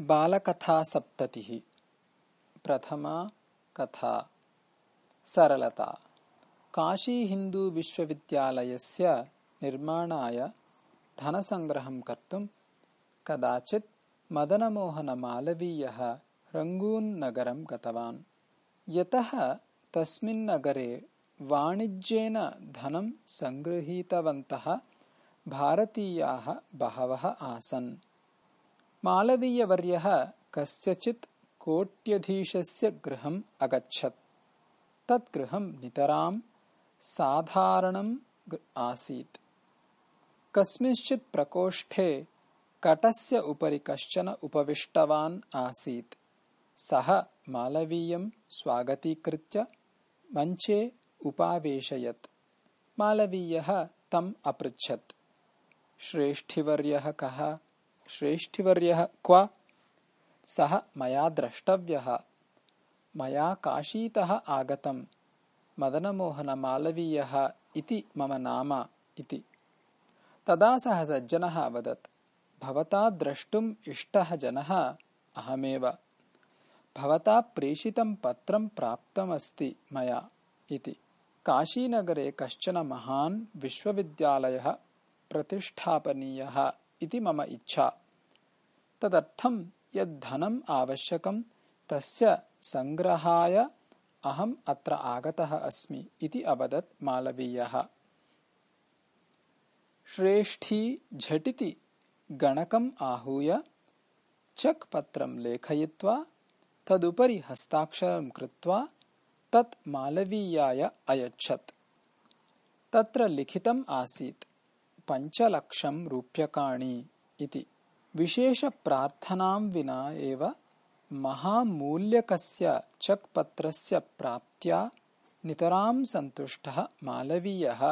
बालकथासप्ततिः प्रथमा कथा। सरलता। काशीहिन्दुविश्वविद्यालयस्य निर्माणाय धनसङ्ग्रहं कर्तुं कदाचित् मदनमोहनमालवीयः रङ्गून्नगरं गतवान्। यतः तस्मिन्नगरे वाणिज्येन धनं सङ्गृहीतवन्तः भारतीयाः बहवः आसन् मालवीयवर्यः कस्यचित् कोट्यधीशस्य गृहम् अगच्छत्। तत् गृहं नितरां साधारणम् आसीत्। कस्मिंश्चित् प्रकोष्ठे कटस्य उपरि कश्चन उपविष्टवान् आसीत्। सः मालवीयं स्वागतीकृत्य मञ्चे उपावेशयत्। मालवीयः तम् अपृच्छत्। श्रेष्ठिवर्यः कः श्रेष्ठिवर्यः क्व? सः मया द्रष्टव्यः। मया काशीतः आगतम्। मदनमोहनमालवीयः इति मम नाम इति। तदा सः सज्जनः अवदत्। भवता द्रष्टुम् इष्टः जनः अहमेव। भवता प्रेषितं पत्रं प्राप्तमस्ति मया इति। काशीनगरे कश्चन महान् विश्वविद्यालयः प्रतिष्ठापनीयः इति मम इच्छा। तदर्थं यद्धनम् आवश्यकं तस्य सङ्ग्रहाय अहम् अत्र आगतः अस्मि इति अवदत् मालवीयः। श्रेष्ठी झटिति गणकम् आहूय चक् पत्रं लेखयित्वा तदुपरि हस्ताक्षरं कृत्वा तत् मालवीयाय अयच्छत्। तत्र लिखितम् आसीत् पञ्चलक्षं रूप्यकाणि इति। विशेषप्रार्थनां विना एव महामूल्यकस्य चक् पत्रस्य प्राप्त्या नितरां सन्तुष्टः मालवीयः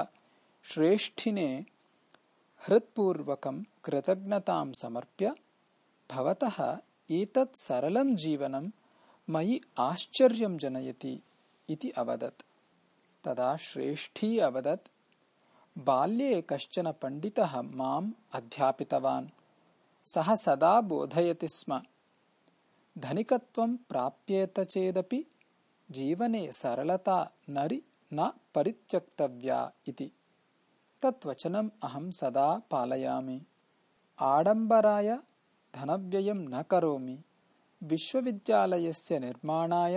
श्रेष्ठिने हृत्पूर्वकं कृतज्ञतां समर्प्य भवतः एतत् सरलं जीवनं मयि आश्चर्यं जनयति इति अवदत्। तदा श्रेष्ठी अवदत् बाल्ये कश्चन पण्डितः माम् अध्यापितवान् सः सदा बोधयति स्म धनिकत्वं प्राप्येत चेदपि जीवने सरलता नरि न परित्यक्तव्या इति तत्वचनम् अहं सदा पालयामि आडम्बराय धनव्ययं न करोमि विश्वविद्यालयस्य निर्माणाय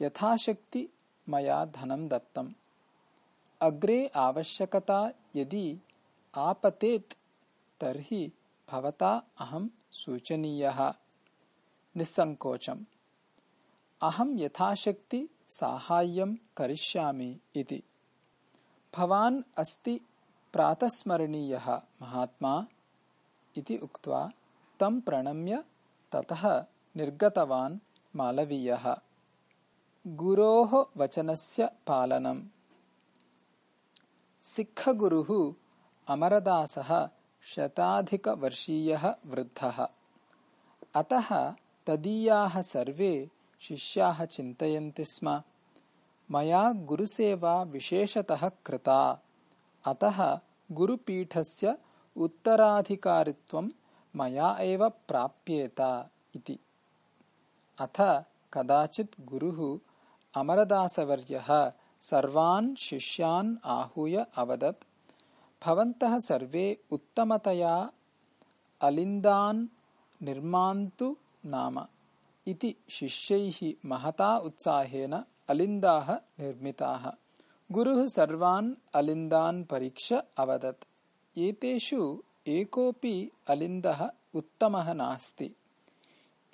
यथाशक्ति मया धनं दत्तम् अग्रे आवश्यकता यदि आपतेत् तर्हि भवता अहं सूचनीयः। निस्सङ्कोचम् अहं यथाशक्ति साहाय्यं करिष्यामि इति। भवान् अस्ति प्रातस्मरणीयः महात्मा। इति उक्त्वा तं प्रणम्य ततः निर्गतवान् मालवीयः। गुरोः वचनस्य पालनम् सिक्खगुरुः अमरदासः शताधिकवर्षीयः वृद्धः। अतः तदीयाः सर्वे शिष्याः चिन्तयन्ति स्म। मया गुरुसेवा विशेषतः कृता। अतः गुरुपीठस्य उत्तराधिकारित्वं मया एव प्राप्येत इति। अथ कदाचित् गुरुः अमरदासवर्यः सर्वान् शिष्यान् आहूय अवदत्। भवन्तः सर्वे उत्तमतया अलिन्दान् निर्मान्तु नाम। इति शिष्यैः महता उत्साहेन अलिन्दाः निर्मिताः। गुरुः सर्वान् अलिन्दान् परीक्ष्य अवदत्। एतेषु एकोऽपि अलिन्दः उत्तमः नास्ति।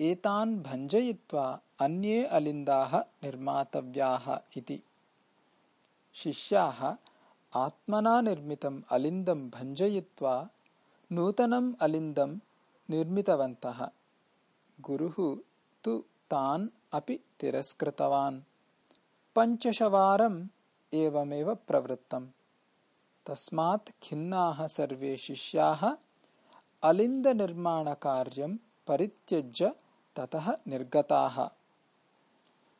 एतान् भञ्जयित्वा अन्ये अलिन्दाः निर्मातव्याः इति शिष्याः आत्मना निर्मितम् अलिन्दं भञ्जयित्वा नूतनम् अलिन्दं निर्मितवन्तः। गुरुः तु तान् अपि तिरस्कृतवान्। पञ्चशवारम् एवमेव प्रवृत्तम्। तस्मात् खिन्नाः सर्वे शिष्याः अलिन्दनिर्माणकार्यं परित्यज्य ततः निर्गताः।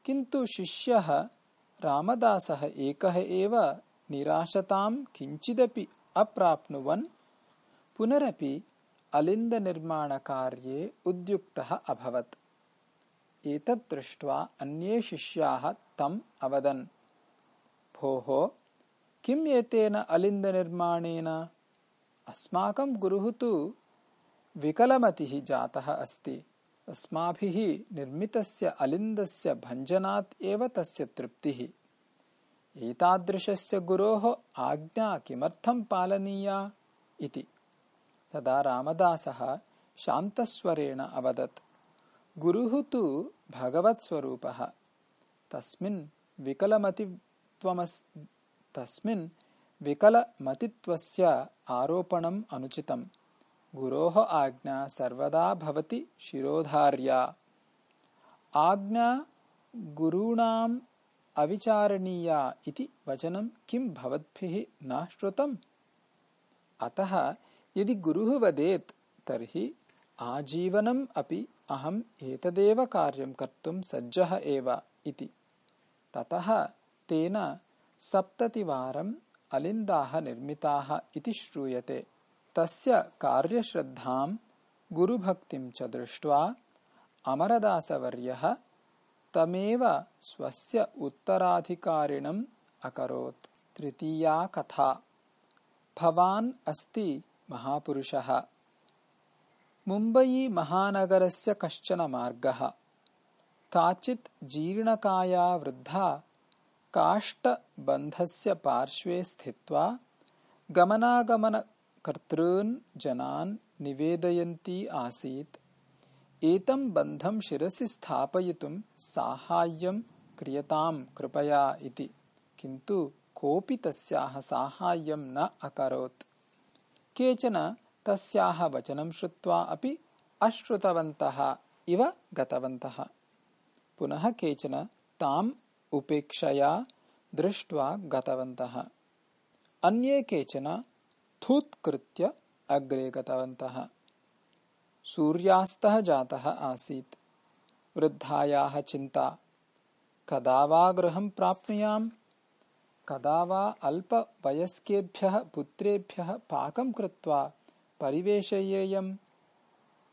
किन्तु शिष्यः रामदासः एकः एव निराशतां किञ्चिदपि अप्राप्नुवन् पुनरपि अलिन्दनिर्माणकार्ये उद्युक्तः अभवत्। एतत् दृष्ट्वा अन्ये शिष्याः तम् अवदन् भोः किम् एतेन अलिन्दनिर्माणेन? अस्माकं गुरुः तु विकलमतिः जातः अस्ति अस्माभिः निर्मितस्य अलिन्दस्य भञ्जनात् एव तस्य तृप्तिः। एतादृशस्य गुरोः आज्ञा किमर्थं पालनीया इति। तदा रामदासः शान्तस्वरेण अवदत्। गुरुः तु भगवत्स्वरूपः। तस्मिन् विकलमतित्वमस् तस्मिन् विकलमतित्वस्य आरोपणम् अनुचितम् गुरोः आज्ञा सर्वदा भवति शिरोधार्या। आज्ञा गुरूणाम् अविचारणीया इति वचनं किं भवद्भिः न श्रुतम्? अतः यदि गुरुः वदेत् तर्हि आजीवनम् अपि अहम् एतदेव कार्यं कर्तुं सज्जः एव इति। ततः तेन सप्ततिवारम् अलिन्दाः निर्मिताः इति श्रूयते तस्य कार्यश्रद्धाम् गुरुभक्तिं च दृष्ट्वा अमरदासवर्यः तमेव स्वस्य उत्तराधिकारिणम् अकरोत्। तृतीया कथा। भवान् अस्ति महापुरुषः। मुम्बयी महानगरस्य कश्चन मार्गः। काचित् जीर्णकाया वृद्धा काष्ठबन्धस्य पार्श्वे स्थित्वा गमनागमनकर्तॄन् जनान् निवेदयन्ती आसीत्। एतं बन्धं शिरसि स्थापयितुं साहाय्यं क्रियताम् कृपया इति। किन्तु कोऽपि तस्याः साहाय्यं न अकरोत्। केचन तस्याः वचनं श्रुत्वा अपि अश्रुतवन्तः इव गतवन्तः। पुनः केचन ताम् उपेक्षया दृष्ट्वा गतवन्तः। अन्ये केचन थूत्कृत्य अग्रे गतवन्तः। सूर्यास्तः जातः आसीत्। वृद्धायाः चिन्ता। कदा वा गृहं प्राप्नुयाम्? कदा वा अल्पवयस्केभ्यः पुत्रेभ्यः पाकं कृत्वा परिवेशयेयम्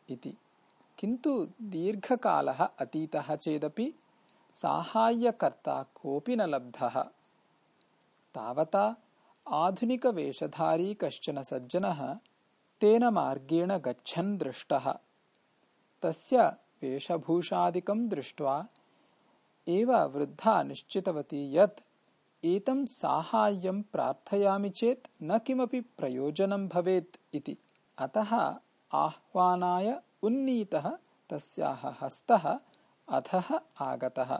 इति। किन्तु दीर्घकालः अतीतः चेदपि साहाय्यकर्ता कोऽपि न लब्धः। तावता आधुनिकवेषधारी कश्चन सज्जनः तेन मार्गेण गच्छन् दृष्टः। तस्य वेषभूषादिकं दृष्ट्वा एव वृद्धा निश्चितवती यत् एतं साहाय्यं प्रार्थयामि चेत् न किमपि प्रयोजनं भवेत् इति। अतः आह्वानाय उन्नीतः तस्याः हस्तः अधः आगतः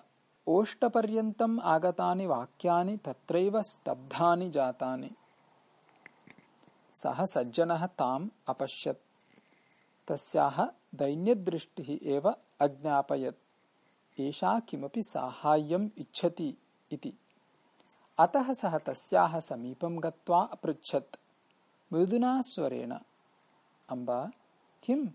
ओष्टपर्यन्तम् आगतानि वाक्यानि तत्रैव स्तब्धानि जातानि। सः सज्जनः ताम् अपश्यत्। तस्याः दैन्यदृष्टिः एव अज्ञापयत्। एषा किमपि साहाय्यम् इच्छति इति। अतः सः तस्याः समीपं गत्वा अपृच्छत्। मृदुना स्वरेण अम्बा किम्?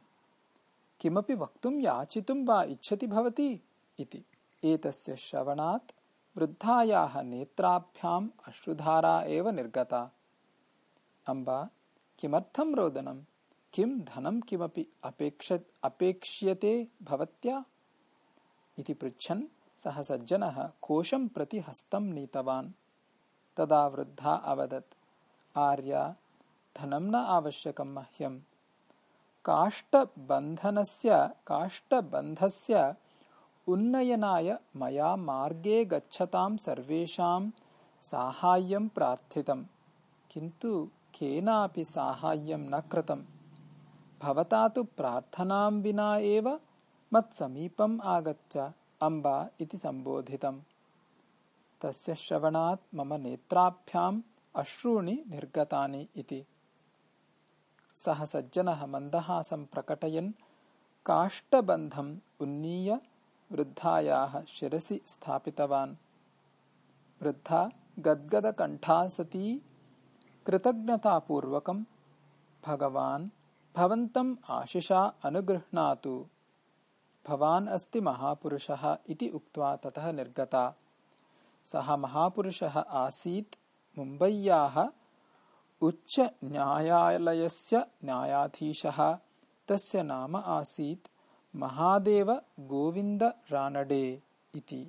किमपि वक्तुं याचितुं वा इच्छति भवती? इति एतस्य श्रवणात् वृद्धायाः नेत्राभ्याम् अश्रुधारा एव निर्गता। अम्बा किमर्थं रोदनं? किं धनं किमपि अपेक्ष अपेक्ष्यते भवत्या? इति पृच्छन् सः सज्जनः कोशं प्रति हस्तं नीतवान्। तदा वृद्धा अवदत् आर्या धनं न आवश्यकं मह्यम् काष्ठबन्धनस्य काष्ठबन्धस्य उन्नयनाय मया मार्गे गच्छतां सर्वेषां साहाय्यं प्रार्थितं किन्तु केनापि साहाय्यं न कृतं भवता तु प्रार्थनां विना एव मत्समीपम् आगत्य अम्बा इति सम्बोधितम्। तस्य श्रवणात् मम नेत्राभ्याम् अश्रूणि निर्गतानि इति। सः सज्जनः मन्दहासं प्रकटयन् काष्ठबन्धम् उन्नीय वृद्धायाः शिरसि स्थापितवान्। वृद्धा गद्गदकण्ठा सती कृतज्ञतापूर्वकं भगवान् भवन्तम् आशिषा अनुगृह्णातु। भवान् अस्ति महापुरुषः इति उक्त्वा ततः निर्गता। सः महापुरुषः आसीत् मुम्बय्याः उच्चन्यायालयस्य न्यायाधीशः। तस्य नाम आसीत् महादेव गोविन्द रानडे इति